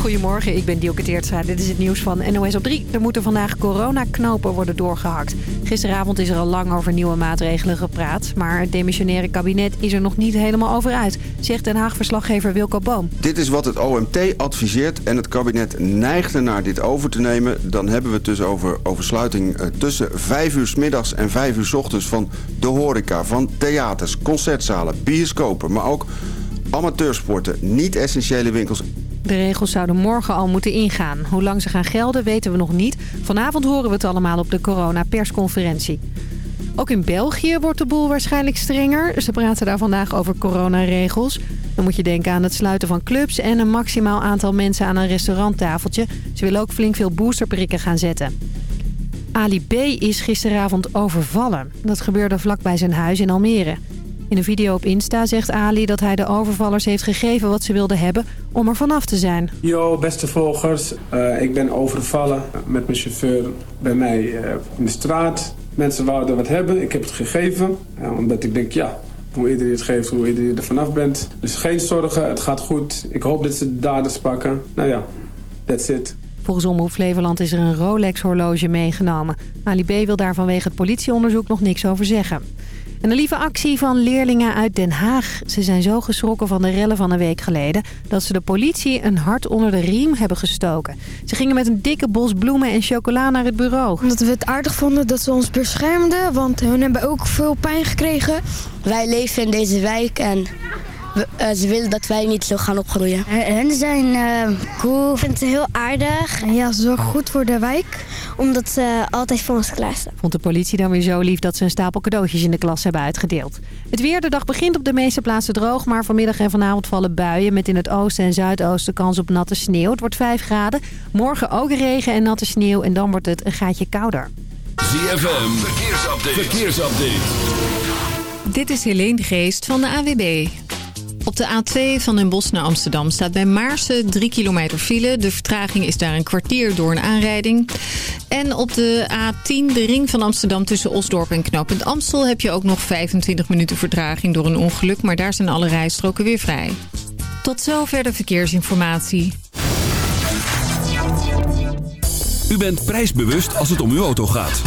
Goedemorgen, ik ben Dielke Teertstra. Dit is het nieuws van NOS op 3. Er moeten vandaag coronaknopen worden doorgehakt. Gisteravond is er al lang over nieuwe maatregelen gepraat. Maar het demissionaire kabinet is er nog niet helemaal over uit, zegt Den Haag-verslaggever Wilco Boom. Dit is wat het OMT adviseert en het kabinet neigt ernaar dit over te nemen. Dan hebben we het dus over oversluiting eh, tussen 5 uur s middags en 5 uur s ochtends van de horeca, van theaters, concertzalen, bioscopen, maar ook amateursporten, niet-essentiële winkels. De regels zouden morgen al moeten ingaan. Hoe lang ze gaan gelden weten we nog niet. Vanavond horen we het allemaal op de corona-persconferentie. Ook in België wordt de boel waarschijnlijk strenger. Ze praten daar vandaag over coronaregels. Dan moet je denken aan het sluiten van clubs... en een maximaal aantal mensen aan een restauranttafeltje. Ze willen ook flink veel boosterprikken gaan zetten. Ali B. is gisteravond overvallen. Dat gebeurde vlakbij zijn huis in Almere. In een video op Insta zegt Ali dat hij de overvallers heeft gegeven wat ze wilden hebben om er vanaf te zijn. Yo, beste volgers. Uh, ik ben overvallen met mijn chauffeur bij mij uh, in de straat. Mensen wouden wat hebben, ik heb het gegeven. Uh, omdat ik denk, ja, hoe eerder je het geeft, hoe eerder je er vanaf bent. Dus geen zorgen, het gaat goed. Ik hoop dat ze de daders pakken. Nou ja, that's it. Volgens Omroep Flevoland is er een Rolex-horloge meegenomen. Ali B. wil daar vanwege het politieonderzoek nog niks over zeggen. En een lieve actie van leerlingen uit Den Haag. Ze zijn zo geschrokken van de rellen van een week geleden... dat ze de politie een hart onder de riem hebben gestoken. Ze gingen met een dikke bos bloemen en chocola naar het bureau. Omdat we het aardig vonden dat ze ons beschermden... want hun hebben ook veel pijn gekregen. Wij leven in deze wijk en uh, ze willen dat wij niet zo gaan opgroeien. Hen zijn uh, cool. Ik vind ze heel aardig. En ja, ze zorgen goed voor de wijk. Omdat ze altijd voor ons klaarstaan. Vond de politie dan weer zo lief dat ze een stapel cadeautjes in de klas hebben uitgedeeld. Het weer, de dag begint op de meeste plaatsen droog. Maar vanmiddag en vanavond vallen buien met in het oosten en zuidoosten kans op natte sneeuw. Het wordt 5 graden. Morgen ook regen en natte sneeuw en dan wordt het een gaatje kouder. ZFM, verkeersupdate. verkeersupdate. Dit is Helene Geest van de AWB. Op de A2 van Den Bosch naar Amsterdam staat bij Maarsen 3 kilometer file. De vertraging is daar een kwartier door een aanrijding. En op de A10, de ring van Amsterdam tussen Osdorp en Knooppunt Amstel... heb je ook nog 25 minuten vertraging door een ongeluk... maar daar zijn alle rijstroken weer vrij. Tot zover de verkeersinformatie. U bent prijsbewust als het om uw auto gaat.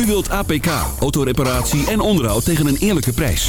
U wilt APK, autoreparatie en onderhoud tegen een eerlijke prijs.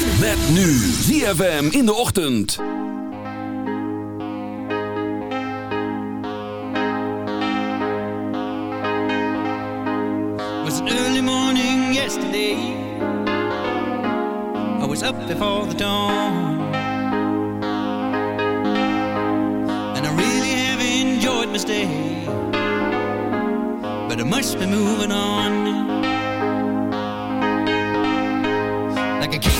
Met nu ZFM in de ochtend. was early morning yesterday. I was up before the dawn. And I really have enjoyed my stay. But I must be moving on. say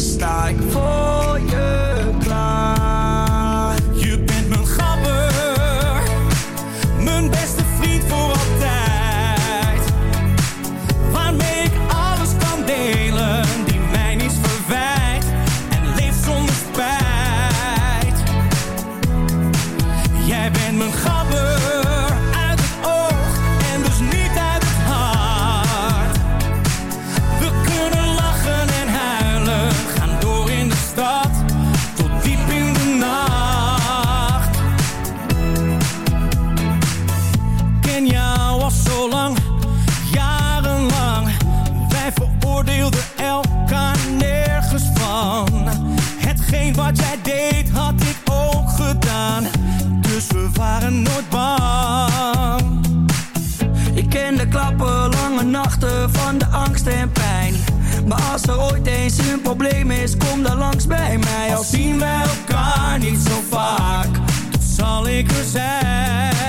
Just like for you. kom dan langs bij mij. Al zien we elkaar niet zo vaak, dan zal ik er zijn.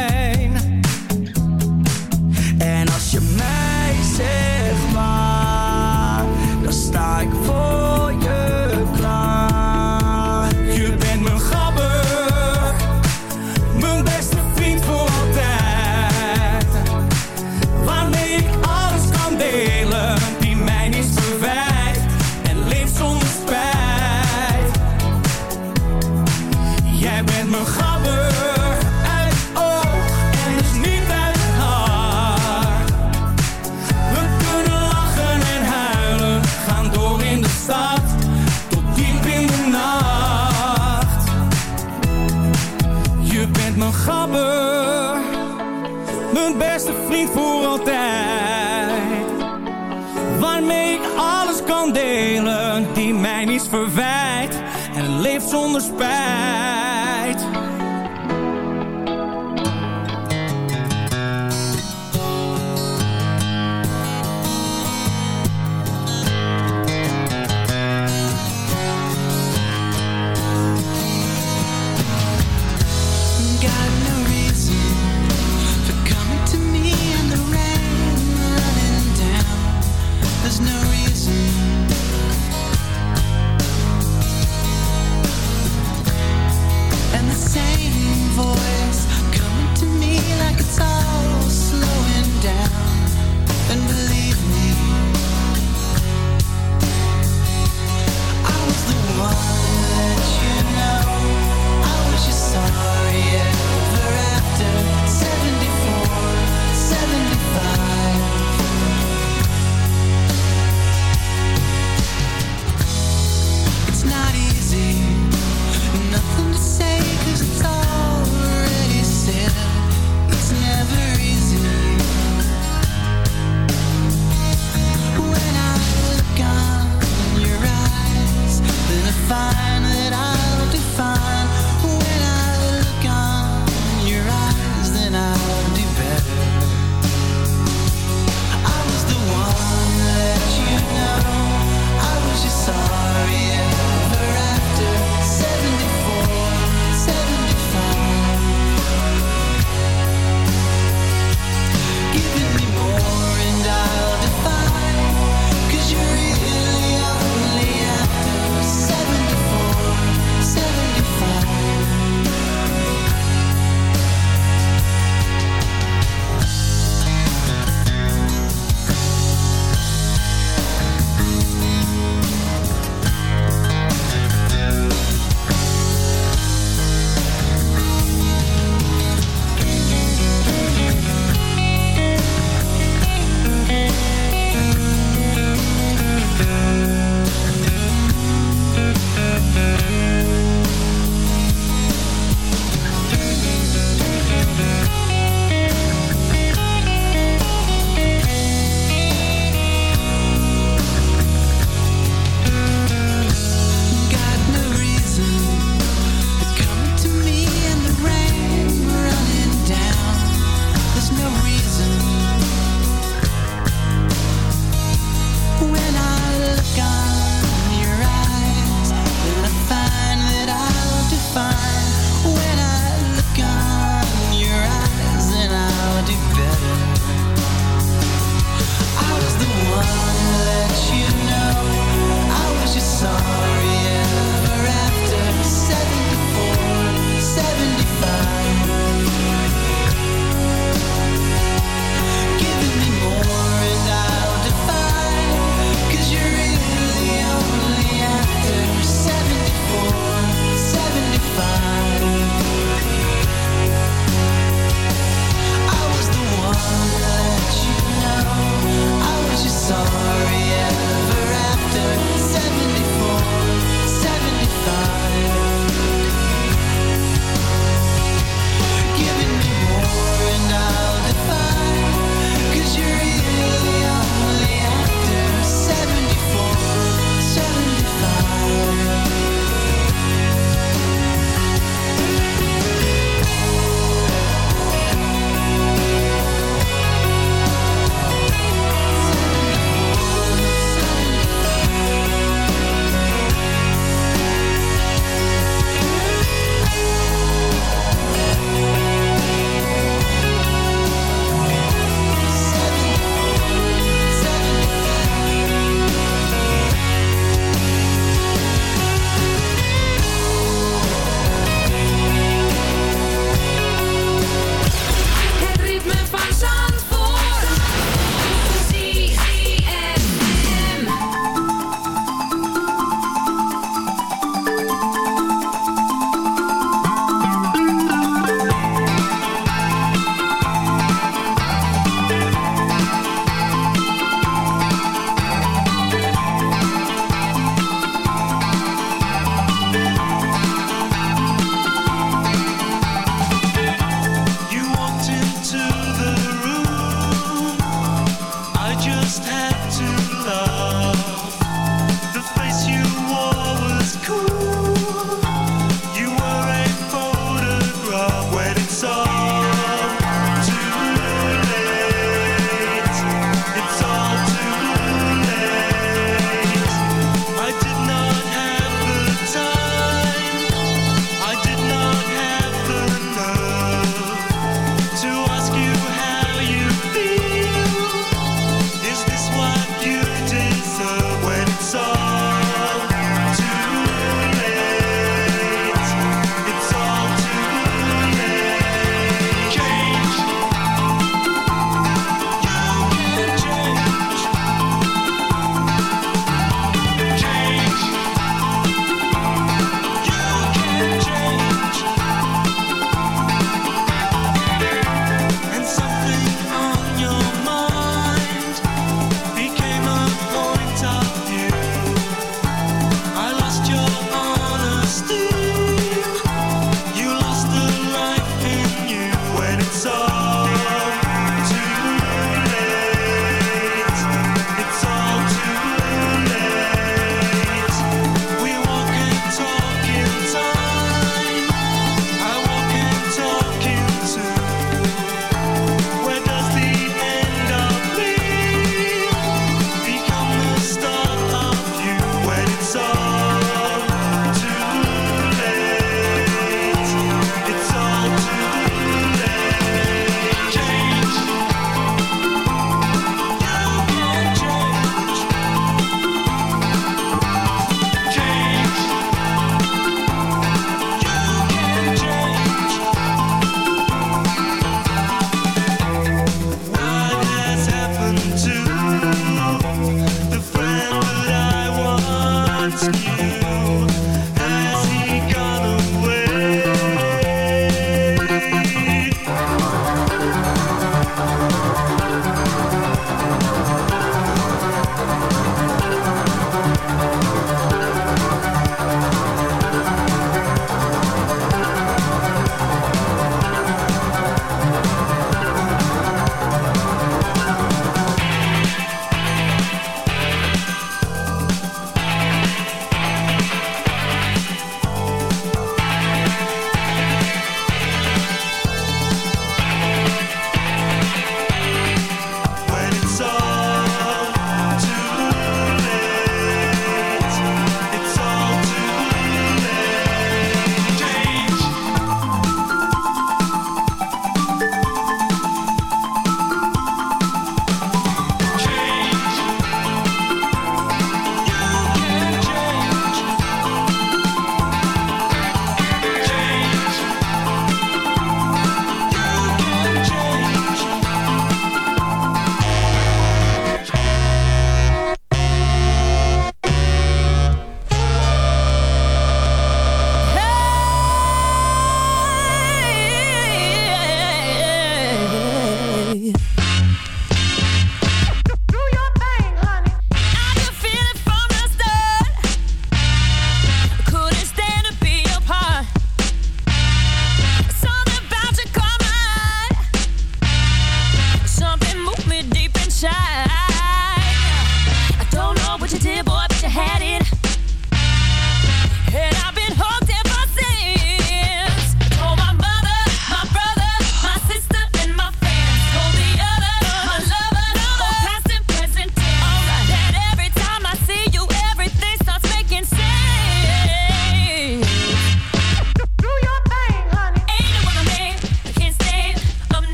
voor altijd. Waarmee ik alles kan delen, die mij niets verwijt. En leef zonder spijt.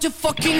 to fucking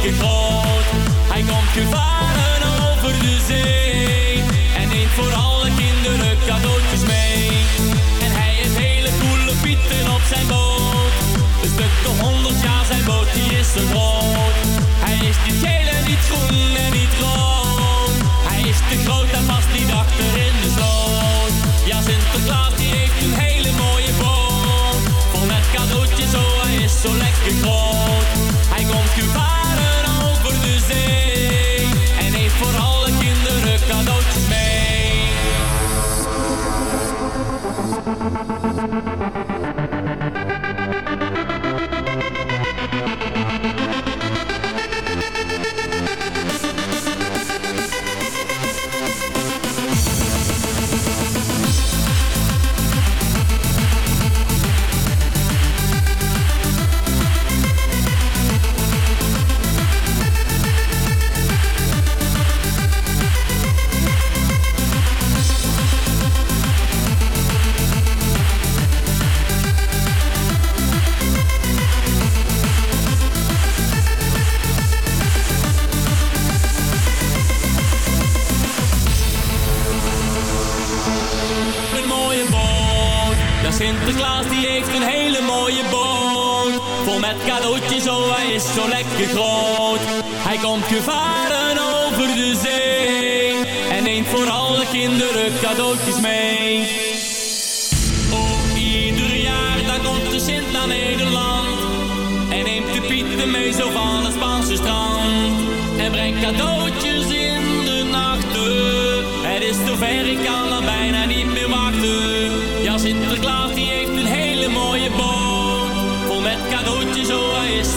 gekroot. Hij komt gevaar. die heeft een hele mooie boot. Vol met cadeautjes, oh hij is zo lekker groot. Hij komt gevaren over de zee. En neemt voor alle kinderen cadeautjes mee. Ook ieder jaar, daar komt de Sint naar Nederland. En neemt de pieten mee zo van het Spaanse strand. En brengt cadeautjes in de nachten. Het is zover ik kan